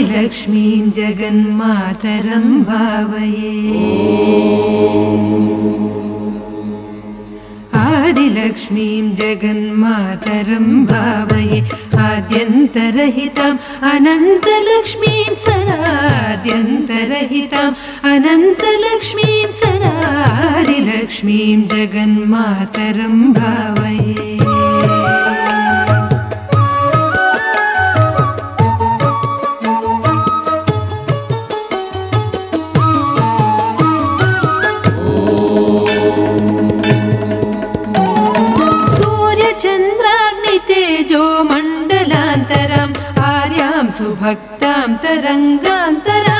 लक्ष्मीं जगन्मातरं भावये। आदिलक्ष्मीं जगन्मातरं भावये। आद्यन्तरहिताम् अनन्तलक्ष्मीं अनन्तलक्ष्मीं सदादिलक्ष्मीं जगन्मातरं भावये। सूर्यचन्द्राग्नितेजो मण्डलान्तरम् सुभक्तां शिवा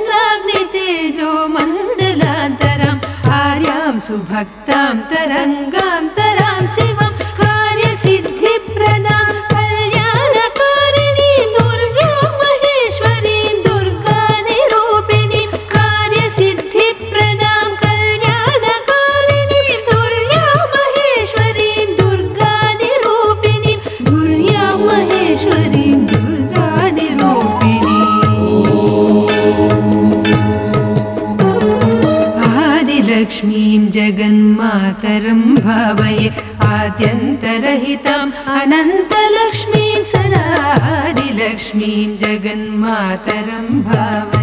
सूर्यचन्द्राग्नितेजो मण्डलान्तरम् आर्यां सुभक्तां तरङ्गान्तरां शिवं कार्यसिद्धिप्रदां आदिलक्ष्मीं जगन्मातरं भावये आद्यन्तरहिताम् अनन्तलक्ष्मीं सदा आदिलक्ष्मीं जगन्मातरं भावये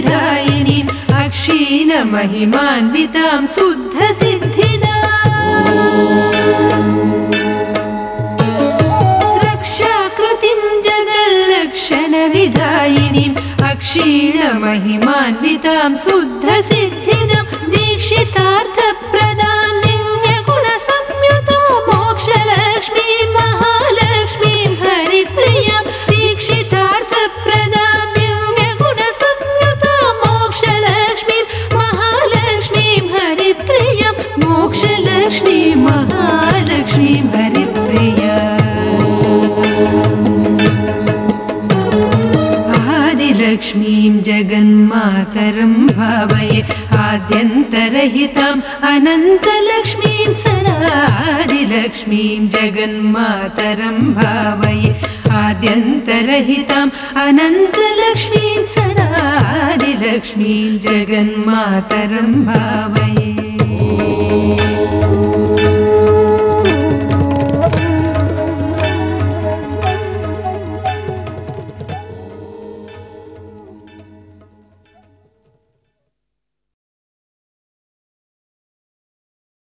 जगल्लक्षणविधायिनीम् अक्षीणमहिमान्वितां शुद्धसिद्धिदा रक्षाकृतिं जगल्लक्षणविधायिनीम् अक्षीणमहिमान्वितां शुद्धसिद्धिदां मोक्षलक्ष्मीं महालक्ष्मीं हरिप्रिया। आदिलक्ष्मीं जगन्मातरं भावये आद्यन्तरहिताम् अनन्तलक्ष्मीं सदा आदिलक्ष्मीं जगन्मातरं भावये आद्यन्तरहिताम् अनन्तलक्ष्मीं सदा आदिलक्ष्मीं जगन्मातरं भावये